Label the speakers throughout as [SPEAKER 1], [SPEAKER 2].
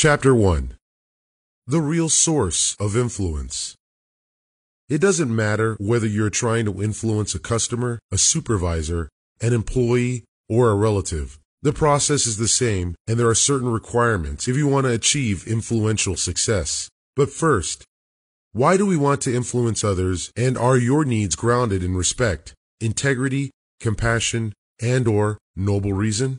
[SPEAKER 1] Chapter 1 The Real Source of Influence It doesn't matter whether you're trying to influence a customer, a supervisor, an employee, or a relative. The process is the same, and there are certain requirements if you want to achieve influential success. But first, why do we want to influence others, and are your needs grounded in respect, integrity, compassion, and or noble reason?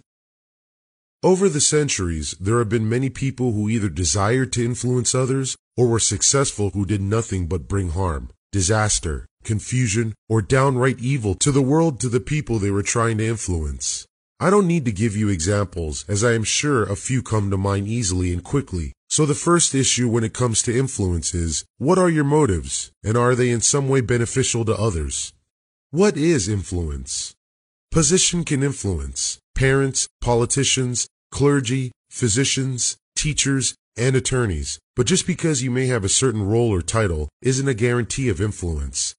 [SPEAKER 1] Over the centuries, there have been many people who either desired to influence others or were successful who did nothing but bring harm, disaster, confusion, or downright evil to the world to the people they were trying to influence. I don't need to give you examples, as I am sure a few come to mind easily and quickly. So the first issue when it comes to influence is, what are your motives, and are they in some way beneficial to others? What is influence? Position can influence. Parents, politicians, clergy, physicians, teachers, and attorneys. But just because you may have a certain role or title isn't a guarantee of influence.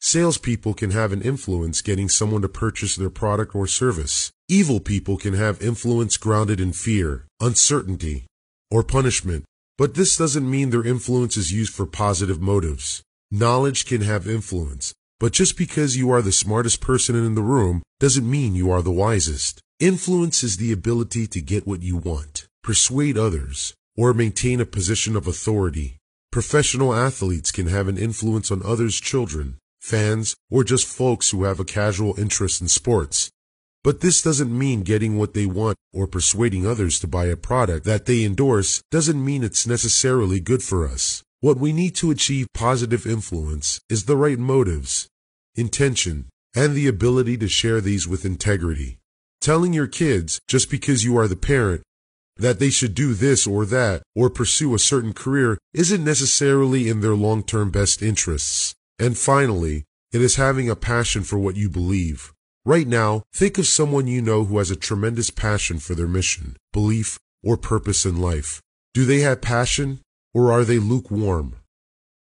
[SPEAKER 1] Salespeople can have an influence getting someone to purchase their product or service. Evil people can have influence grounded in fear, uncertainty, or punishment. But this doesn't mean their influence is used for positive motives. Knowledge can have influence, but just because you are the smartest person in the room doesn't mean you are the wisest. Influence is the ability to get what you want, persuade others, or maintain a position of authority. Professional athletes can have an influence on others' children, fans, or just folks who have a casual interest in sports. But this doesn't mean getting what they want or persuading others to buy a product that they endorse doesn't mean it's necessarily good for us. What we need to achieve positive influence is the right motives, intention, and the ability to share these with integrity. Telling your kids, just because you are the parent, that they should do this or that or pursue a certain career isn't necessarily in their long-term best interests. And finally, it is having a passion for what you believe. Right now, think of someone you know who has a tremendous passion for their mission, belief, or purpose in life. Do they have passion or are they lukewarm?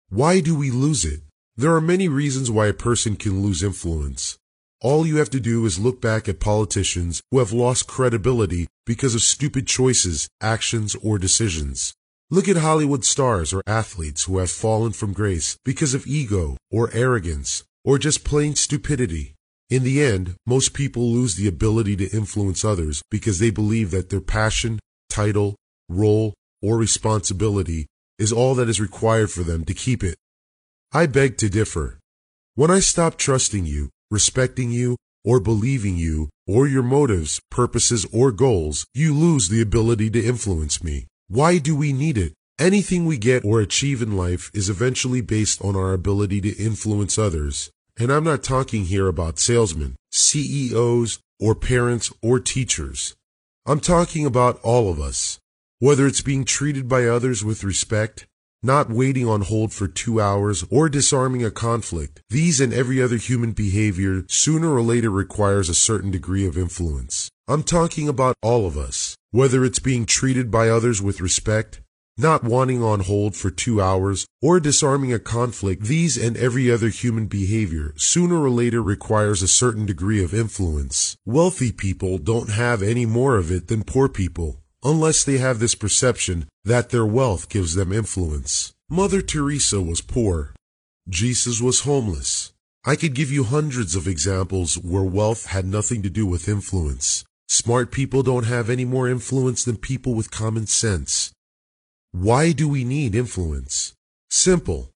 [SPEAKER 1] Why do we lose it? There are many reasons why a person can lose influence. All you have to do is look back at politicians who have lost credibility because of stupid choices, actions, or decisions. Look at Hollywood stars or athletes who have fallen from grace because of ego or arrogance or just plain stupidity. In the end, most people lose the ability to influence others because they believe that their passion, title, role, or responsibility is all that is required for them to keep it. I beg to differ. When I stop trusting you, respecting you, or believing you, or your motives, purposes, or goals, you lose the ability to influence me. Why do we need it? Anything we get or achieve in life is eventually based on our ability to influence others. And I'm not talking here about salesmen, CEOs, or parents or teachers. I'm talking about all of us. Whether it's being treated by others with respect, not waiting on hold for two hours, or disarming a conflict, these and every other human behavior sooner or later requires a certain degree of influence. I'm talking about all of us. Whether it's being treated by others with respect, not wanting on hold for two hours, or disarming a conflict, these and every other human behavior sooner or later requires a certain degree of influence. Wealthy people don't have any more of it than poor people, unless they have this perception that their wealth gives them influence. Mother Teresa was poor. Jesus was homeless. I could give you hundreds of examples where wealth had nothing to do with influence. Smart people don't have any more influence than people with common sense. Why do we need influence? Simple.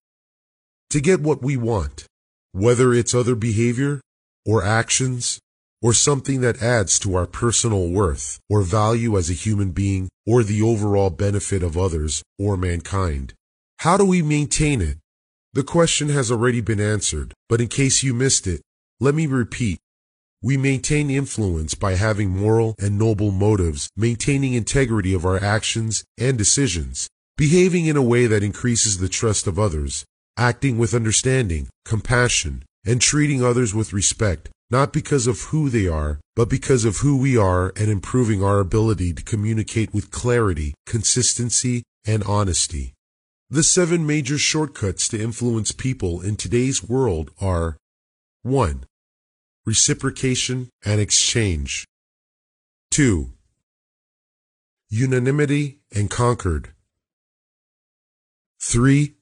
[SPEAKER 1] To get what we want, whether it's other behavior or actions or something that adds to our personal worth or value as a human being or the overall benefit of others or mankind. How do we maintain it? The question has already been answered, but in case you missed it, let me repeat. We maintain influence by having moral and noble motives, maintaining integrity of our actions and decisions, behaving in a way that increases the trust of others, acting with understanding, compassion, and treating others with respect, not because of who they are, but because of who we are and improving our ability to communicate with clarity, consistency, and honesty. The seven major shortcuts to influence people in today's world are 1 reciprocation, and exchange. 2. unanimity and concord. 3.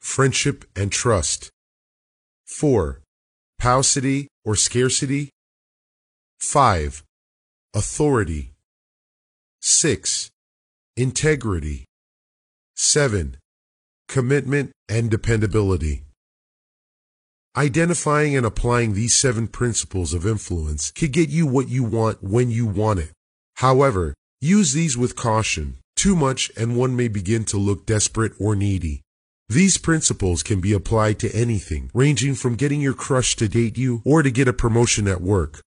[SPEAKER 1] Friendship and trust. 4. Paucity or scarcity. 5. Authority. 6. Integrity. 7. Commitment and dependability. Identifying and applying these seven principles of influence can get you what you want when you want it. However, use these with caution. Too much and one may begin to look desperate or needy. These principles can be applied to anything, ranging from getting your crush to date you or to get a promotion at work.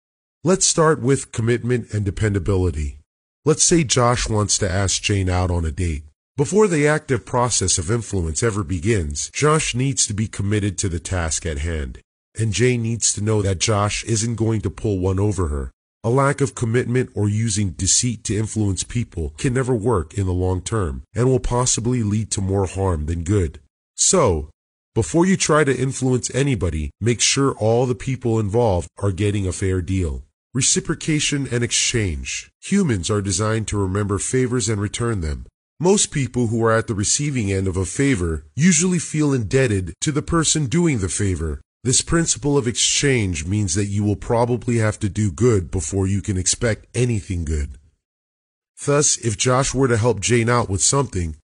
[SPEAKER 1] Let's start with commitment and dependability. Let's say Josh wants to ask Jane out on a date. Before the active process of influence ever begins, Josh needs to be committed to the task at hand. And Jane needs to know that Josh isn't going to pull one over her. A lack of commitment or using deceit to influence people can never work in the long term and will possibly lead to more harm than good. So, before you try to influence anybody, make sure all the people involved are getting a fair deal. Reciprocation and exchange. Humans are designed to remember favors and return them. Most people who are at the receiving end of a favor usually feel indebted to the person doing the favor this principle of exchange means that you will probably have to do good before you can expect anything good. Thus, if Josh were to help Jane out with something,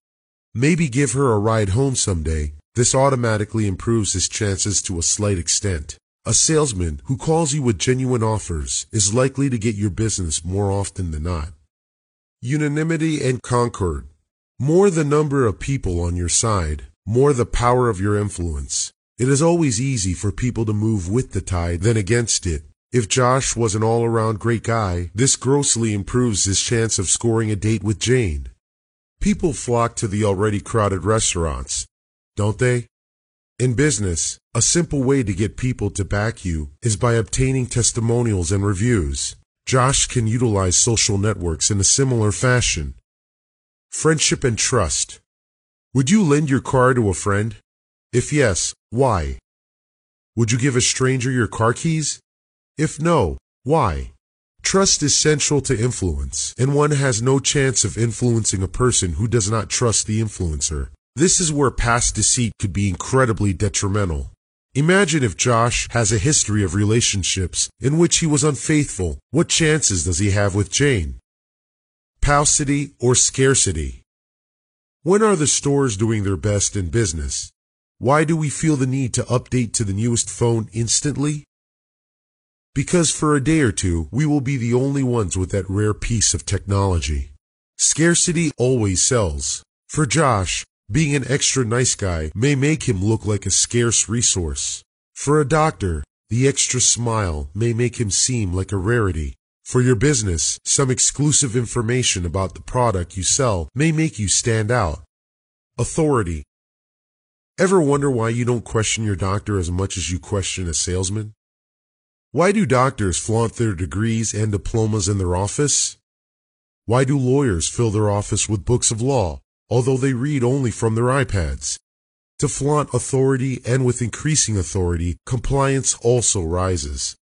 [SPEAKER 1] maybe give her a ride home someday, this automatically improves his chances to a slight extent. A salesman who calls you with genuine offers is likely to get your business more often than not. Unanimity and concord. More the number of people on your side, more the power of your influence. It is always easy for people to move with the tide than against it. If Josh was an all-around great guy, this grossly improves his chance of scoring a date with Jane. People flock to the already crowded restaurants, don't they? In business, a simple way to get people to back you is by obtaining testimonials and reviews. Josh can utilize social networks in a similar fashion. Friendship and trust. Would you lend your car to a friend? If yes, why? Would you give a stranger your car keys? If no, why? Trust is central to influence, and one has no chance of influencing a person who does not trust the influencer. This is where past deceit could be incredibly detrimental. Imagine if Josh has a history of relationships in which he was unfaithful. What chances does he have with Jane? Paucity or scarcity? When are the stores doing their best in business? Why do we feel the need to update to the newest phone instantly? Because for a day or two, we will be the only ones with that rare piece of technology. Scarcity always sells. For Josh, being an extra nice guy may make him look like a scarce resource. For a doctor, the extra smile may make him seem like a rarity. For your business, some exclusive information about the product you sell may make you stand out. Authority Ever wonder why you don't question your doctor as much as you question a salesman? Why do doctors flaunt their degrees and diplomas in their office? Why do lawyers fill their office with books of law, although they read only from their iPads? To flaunt authority and with increasing authority, compliance also rises.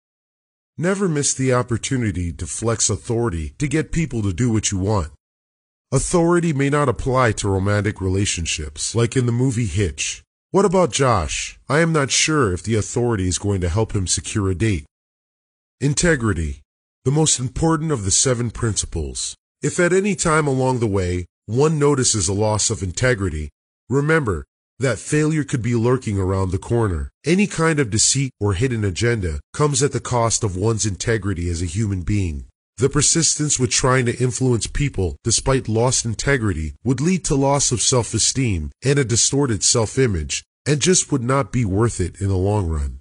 [SPEAKER 1] Never miss the opportunity to flex authority to get people to do what you want. Authority may not apply to romantic relationships, like in the movie Hitch. What about Josh? I am not sure if the authority is going to help him secure a date. Integrity, the most important of the seven principles. If at any time along the way one notices a loss of integrity, remember that failure could be lurking around the corner. Any kind of deceit or hidden agenda comes at the cost of one's integrity as a human being. The persistence with trying to influence people despite lost integrity would lead to loss of self-esteem and a distorted self-image and just would not be worth it in the long run.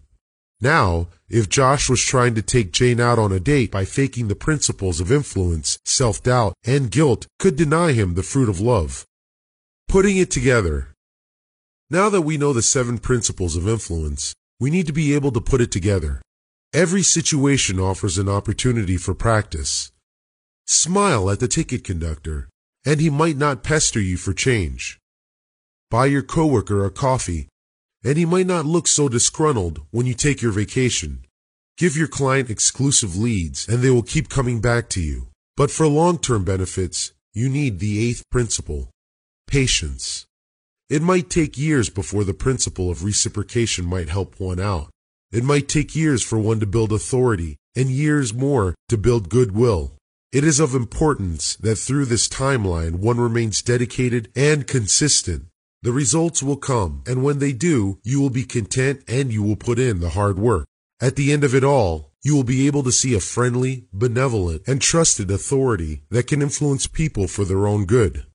[SPEAKER 1] Now, if Josh was trying to take Jane out on a date by faking the principles of influence, self-doubt, and guilt could deny him the fruit of love. Putting it together. Now that we know the seven principles of influence, we need to be able to put it together. Every situation offers an opportunity for practice. Smile at the ticket conductor, and he might not pester you for change. Buy your coworker a coffee, and he might not look so disgruntled when you take your vacation. Give your client exclusive leads, and they will keep coming back to you. But for long-term benefits, you need the eighth principle patience. It might take years before the principle of reciprocation might help one out. It might take years for one to build authority and years more to build goodwill. It is of importance that through this timeline one remains dedicated and consistent. The results will come, and when they do, you will be content and you will put in the hard work. At the end of it all, you will be able to see a friendly, benevolent, and trusted authority that can influence people for their own good.